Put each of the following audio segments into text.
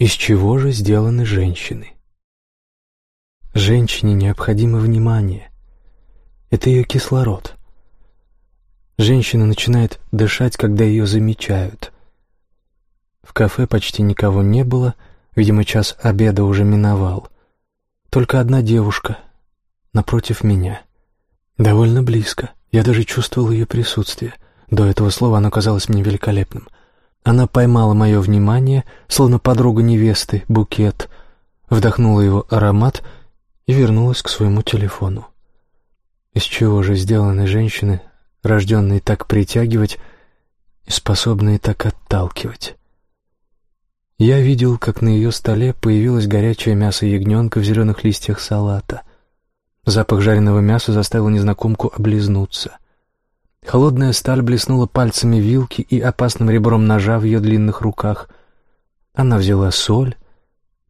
Из чего же сделаны женщины? Женщине необходимо внимание. Это ее кислород. Женщина начинает дышать, когда ее замечают. В кафе почти никого не было, видимо, час обеда уже миновал. Только одна девушка напротив меня. Довольно близко. Я даже чувствовал ее присутствие. До этого слова оно казалось мне великолепным — она поймала мое внимание, словно подруга невесты, букет, вдохнула его аромат и вернулась к своему телефону. Из чего же сделаны женщины, рожденные так притягивать и способные так отталкивать? Я видел, как на ее столе появилось горячее мясо ягненка в зеленых листьях салата. Запах жареного мяса заставил незнакомку облизнуться. Холодная сталь блеснула пальцами вилки и опасным ребром ножа в ее длинных руках. Она взяла соль,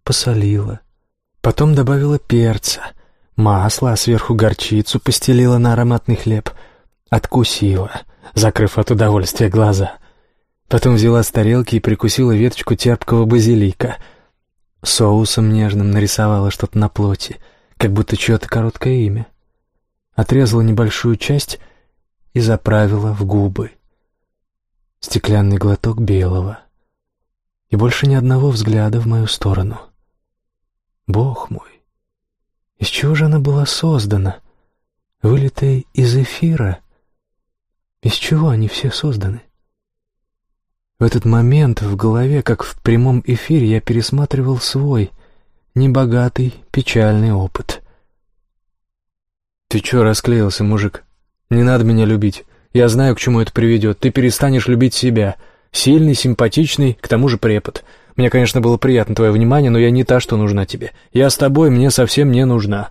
посолила, потом добавила перца, масло, а сверху горчицу постелила на ароматный хлеб, откусила, закрыв от удовольствия глаза. Потом взяла с тарелки и прикусила веточку терпкого базилика. Соусом нежным нарисовала что-то на плоти, как будто чье-то короткое имя. Отрезала небольшую часть — и заправила в губы. Стеклянный глоток белого. И больше ни одного взгляда в мою сторону. Бог мой! Из чего же она была создана? Вылитая из эфира? Из чего они все созданы? В этот момент в голове, как в прямом эфире, я пересматривал свой, небогатый, печальный опыт. «Ты чё расклеился, мужик?» Не надо меня любить. Я знаю, к чему это приведет. Ты перестанешь любить себя. Сильный, симпатичный, к тому же препод. Мне, конечно, было приятно твое внимание, но я не та, что нужна тебе. Я с тобой, мне совсем не нужна».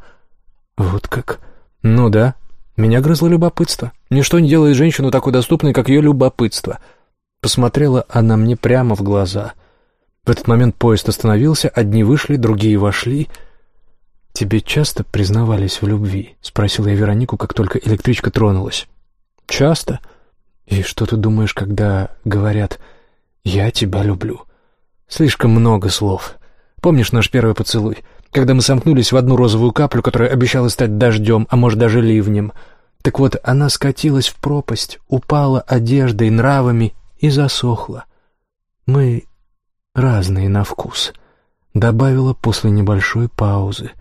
«Вот как?» «Ну да. Меня грызло любопытство. Ничто не делает женщину такой доступной, как ее любопытство». Посмотрела она мне прямо в глаза. В этот момент поезд остановился, одни вышли, другие вошли — «Тебе часто признавались в любви?» — спросила я Веронику, как только электричка тронулась. «Часто? И что ты думаешь, когда говорят «я тебя люблю»?» Слишком много слов. Помнишь наш первый поцелуй, когда мы сомкнулись в одну розовую каплю, которая обещала стать дождем, а может даже ливнем? Так вот, она скатилась в пропасть, упала одеждой, нравами и засохла. Мы разные на вкус. Добавила после небольшой паузы.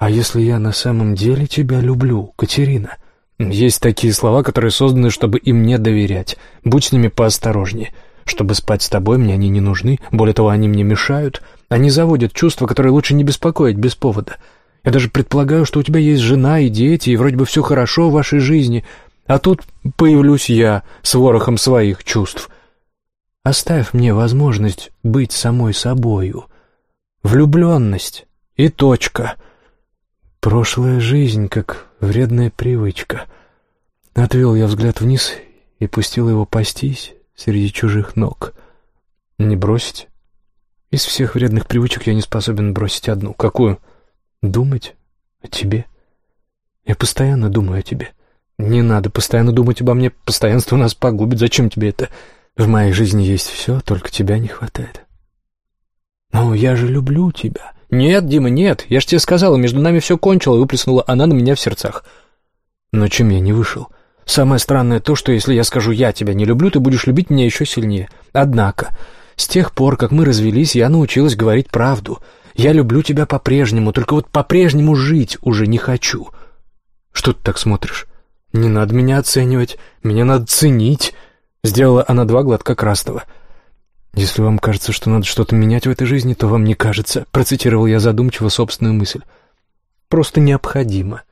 «А если я на самом деле тебя люблю, Катерина?» Есть такие слова, которые созданы, чтобы им не доверять. Будь с ними поосторожнее. Чтобы спать с тобой, мне они не нужны. Более того, они мне мешают. Они заводят чувства, которые лучше не беспокоить без повода. Я даже предполагаю, что у тебя есть жена и дети, и вроде бы все хорошо в вашей жизни. А тут появлюсь я с ворохом своих чувств. Оставь мне возможность быть самой собою. Влюбленность и точка — Прошлая жизнь, как вредная привычка. Отвел я взгляд вниз и пустил его пастись среди чужих ног. Не бросить? Из всех вредных привычек я не способен бросить одну. Какую? Думать о тебе. Я постоянно думаю о тебе. Не надо постоянно думать обо мне. Постоянство нас погубит. Зачем тебе это? В моей жизни есть все, только тебя не хватает. Но я же люблю тебя. «Нет, Дима, нет, я ж тебе сказала, между нами все кончило», — выплеснула она на меня в сердцах. Но чем я не вышел? Самое странное то, что если я скажу «я тебя не люблю», ты будешь любить меня еще сильнее. Однако, с тех пор, как мы развелись, я научилась говорить правду. Я люблю тебя по-прежнему, только вот по-прежнему жить уже не хочу. Что ты так смотришь? Не надо меня оценивать, меня надо ценить. Сделала она два глотка красного. — «Если вам кажется, что надо что-то менять в этой жизни, то вам не кажется», — процитировал я задумчиво собственную мысль. «Просто необходимо».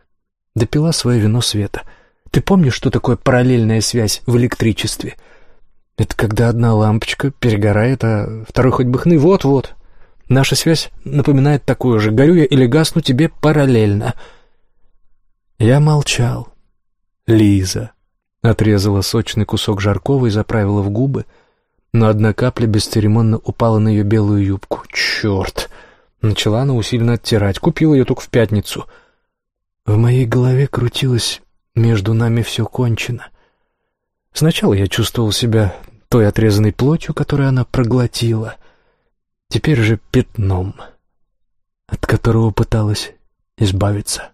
Допила свое вино Света. «Ты помнишь, что такое параллельная связь в электричестве?» «Это когда одна лампочка перегорает, а второй хоть бы хны. Вот-вот. Наша связь напоминает такую же. Горю я или гасну тебе параллельно». Я молчал. «Лиза», — отрезала сочный кусок жаркого и заправила в губы — но одна капля бесцеремонно упала на ее белую юбку. «Черт!» Начала она усиленно оттирать. Купила ее только в пятницу. В моей голове крутилось «между нами все кончено». Сначала я чувствовал себя той отрезанной плотью, которую она проглотила. теперь же пятном, от которого пыталась избавиться.